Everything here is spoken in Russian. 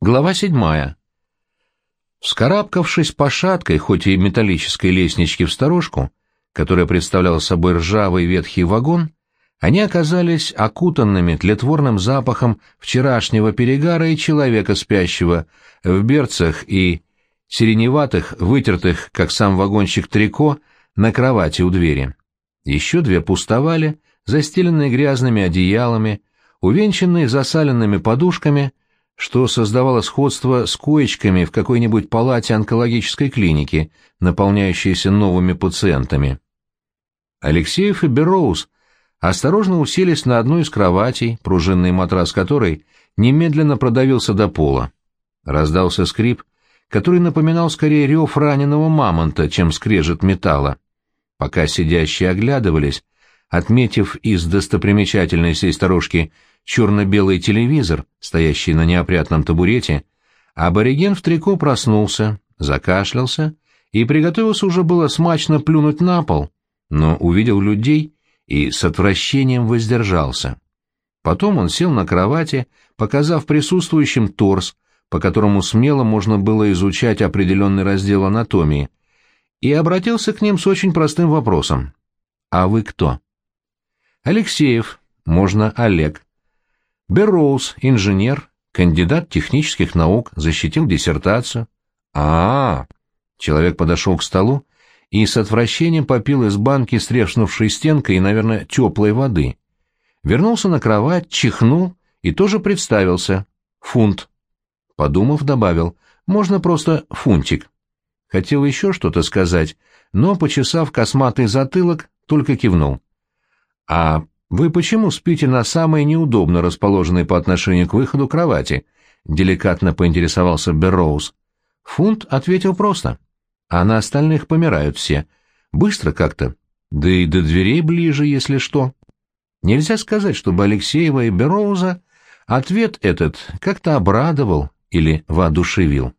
Глава седьмая. Вскарабкавшись по шаткой, хоть и металлической лестничке в сторожку, которая представляла собой ржавый ветхий вагон, они оказались окутанными тлетворным запахом вчерашнего перегара и человека спящего в берцах и сиреневатых, вытертых, как сам вагончик трико, на кровати у двери. Еще две пустовали, застеленные грязными одеялами, увенчанные засаленными подушками — что создавало сходство с коечками в какой-нибудь палате онкологической клиники, наполняющейся новыми пациентами. Алексеев и Берроуз осторожно уселись на одну из кроватей, пружинный матрас которой немедленно продавился до пола. Раздался скрип, который напоминал скорее рев раненого мамонта, чем скрежет металла. Пока сидящие оглядывались, отметив из достопримечательностей сторожки черно-белый телевизор, стоящий на неопрятном табурете, абориген в трико проснулся, закашлялся и приготовился уже было смачно плюнуть на пол, но увидел людей и с отвращением воздержался. Потом он сел на кровати, показав присутствующим торс, по которому смело можно было изучать определенный раздел анатомии, и обратился к ним с очень простым вопросом. «А вы кто?» «Алексеев, можно Олег», Берроуз, инженер, кандидат технических наук, защитил диссертацию. А, -а, -а Человек подошел к столу и с отвращением попил из банки с треснувшей стенкой и, наверное, теплой воды. Вернулся на кровать, чихнул и тоже представился. Фунт. Подумав, добавил, можно просто фунтик. Хотел еще что-то сказать, но, почесав косматый затылок, только кивнул. А «Вы почему спите на самой неудобно расположенной по отношению к выходу кровати?» — деликатно поинтересовался Берроуз. Фунт ответил просто. «А на остальных помирают все. Быстро как-то. Да и до дверей ближе, если что». Нельзя сказать, чтобы Алексеева и Берроуза ответ этот как-то обрадовал или воодушевил.